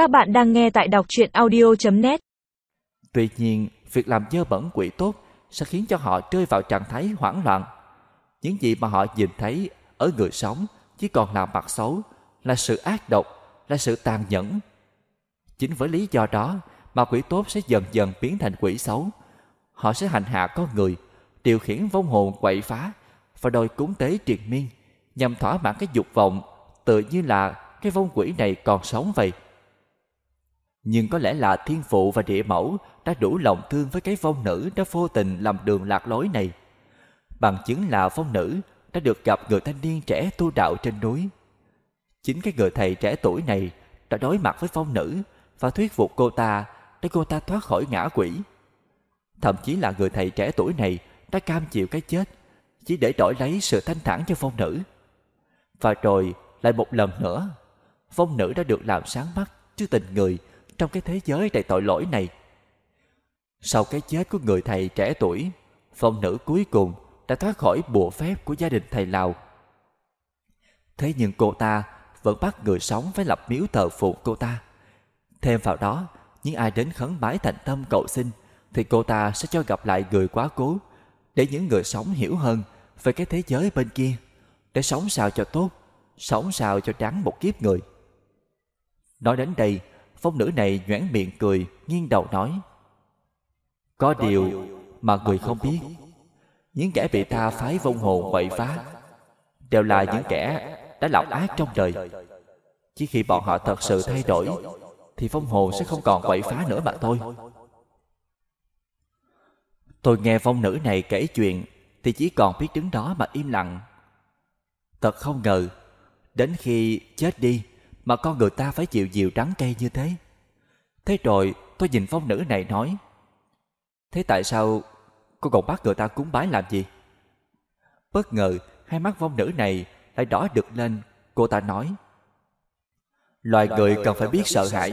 Các bạn đang nghe tại đọc truyện audio.net Tuy nhiên, việc làm dơ bẩn quỷ tốt sẽ khiến cho họ rơi vào trạng thái hoảng loạn. Những gì mà họ nhìn thấy ở người sống chỉ còn là mặt xấu, là sự ác độc, là sự tàn nhẫn. Chính với lý do đó mà quỷ tốt sẽ dần dần biến thành quỷ xấu. Họ sẽ hành hạ con người, điều khiển vong hồn quậy phá và đòi cúng tế triền miên nhằm thỏa mãn cái dục vọng tự như là cái vong quỷ này còn sống vậy. Nhưng có lẽ là thiên phụ và địa mẫu đã đủ lòng thương với cái phong nữ đã vô tình làm đường lạc lối này. Bằng chứng là phong nữ đã được gặp người thanh niên trẻ tu đạo trên núi. Chính cái người thầy trẻ tuổi này đã đối mặt với phong nữ và thuyết phục cô ta để cô ta thoát khỏi ngã quỷ. Thậm chí là người thầy trẻ tuổi này đã cam chịu cái chết chỉ để đổi lấy sự thanh thản cho phong nữ. Và rồi lại một lần nữa, phong nữ đã được làm sáng mắt trước tình người trong cái thế giới đầy tội lỗi này. Sau cái chết của người thầy trẻ tuổi, phong nữ cuối cùng đã thoát khỏi bùa phép của gia đình thầy Lào. Thế nhưng cô ta vẫn bắt người sống phải lập miếu thờ phụng cô ta. Thêm vào đó, những ai đến khấn bái thành tâm cầu xin thì cô ta sẽ cho gặp lại người quá cố để những người sống hiểu hơn về cái thế giới bên kia để sống sao cho tốt sống sao cho đáng một kiếp người nói đến đây phong nữ này nhoẻn miệng cười nghiêng đầu nói có điều mà người không biết. những kẻ bị ta phái vong hồn quậy phá đều là những kẻ đã làm ác trong đời. Chỉ khi bọn họ thật sự thay đổi thì phong hồn sẽ không còn quậy phá nữa mà thôi. Tôi nghe phong nữ này kể chuyện thì chỉ còn biết đứng đó mà im lặng. Thật không ngờ đến khi chết đi mà con người ta phải chịu nhiều đắng cay như thế. Thế rồi tôi nhìn phong nữ này nói thế tại sao cô còn bắt người ta cúng bái làm gì? Bất ngờ hai mắt phong nữ này lại đỏ đực lên cô ta nói loài người cần phải biết sợ hãi.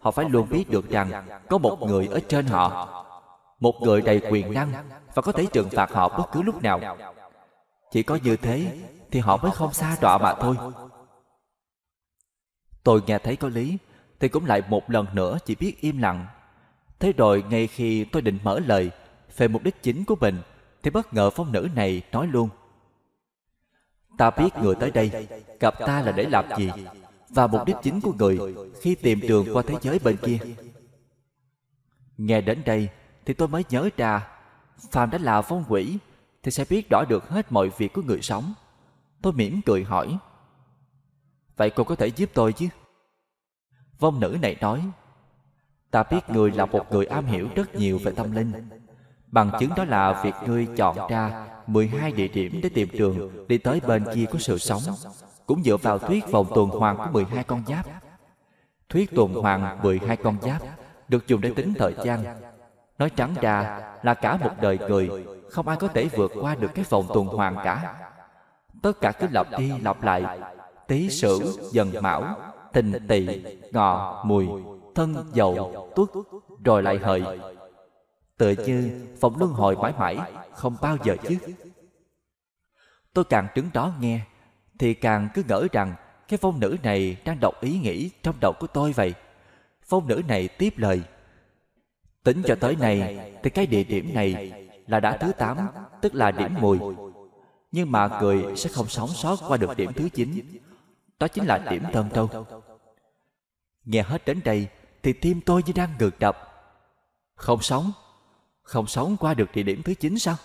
họ phải luôn biết được rằng có một người ở trên họ một người đầy quyền năng và có thể trừng phạt họ bất cứ lúc nào. chỉ có như thế thì họ mới không xa đọa mà thôi tôi nghe thấy có lý thì cũng lại một lần nữa chỉ biết im lặng. Thế rồi ngay khi tôi định mở lời về mục đích chính của mình thì bất ngờ phong nữ này nói luôn. Ta biết người tới đây gặp ta là để làm gì? Và mục đích chính của người khi tìm đường qua thế giới bên kia. Nghe đến đây thì tôi mới nhớ ra phàm đã là phong quỷ thì sẽ biết rõ được hết mọi việc của người sống. Tôi mỉm cười hỏi vậy cô có thể giúp tôi chứ? Vong nữ này nói ta biết người là một người am hiểu rất nhiều về tâm linh. bằng chứng đó là việc ngươi chọn ra 12 địa điểm để tìm đường đi tới bên kia của sự sống cũng dựa vào thuyết vòng tuần hoàn của 12 con giáp. Thuyết tuần hoàn 12 con giáp được dùng để tính thời gian. Nói trắng ra là cả một đời người Không ai có thể vượt qua được cái vòng tuần hoàn cả. Tất cả cứ lặp đi lặp lại Tý sửu, dần mão, tình tỵ, ngọ, mùi, thân, dầu, tuất Rồi lại hợi Tựa như phòng luân hồi mãi mãi Không bao giờ chứ Tôi càng đứng đó nghe Thì càng cứ ngỡ rằng Cái phong nữ này đang đọc ý nghĩ Trong đầu của tôi vậy. Phong nữ này tiếp lời Tính cho tới này thì cái địa điểm này là đã thứ tám tức là điểm mùi. Nhưng mà cười sẽ không sống sót qua được điểm thứ chín. Đó chính là điểm thơm thâu Nghe hết đến đây thì tim tôi như đang ngược đập. Không sống, không sống qua được địa điểm thứ 9 sao?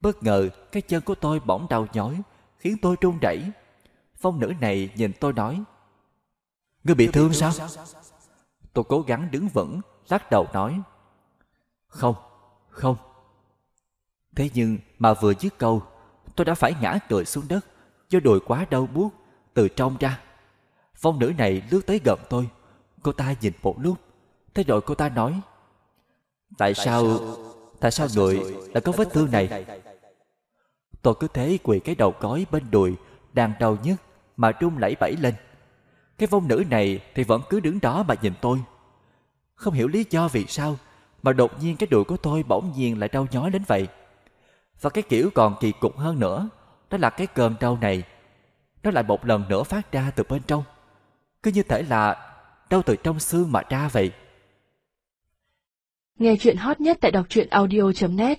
Bất ngờ cái chân của tôi bỗng đau nhói khiến tôi run rẩy. Phong nữ này nhìn tôi nói Ngươi bị thương sao? Tôi cố gắng đứng vững lắc đầu nói Không, không Thế nhưng mà vừa dứt câu Tôi đã phải ngã cười xuống đất Do đùi quá đau buốt từ trong ra. Phong nữ này lướt tới gần tôi. Cô ta nhìn một lúc. Thế rồi cô ta nói Tại sao Tại sao người lại có vết thương này? Tôi cứ thế quỳ cái đầu cói bên đùi Đang đau nhất Mà run lẩy bẩy lên. Cái vong nữ này thì vẫn cứ đứng đó mà nhìn tôi. Không hiểu lý do vì sao mà đột nhiên cái đùi của tôi bỗng nhiên lại đau nhói đến vậy. Và cái kiểu còn kỳ cục hơn nữa, đó là cái cơn đau này. Nó lại một lần nữa phát ra từ bên trong. Cứ như thể là đâu từ trong xương mà ra vậy Nghe chuyện hot nhất tại đọc truyện audio.net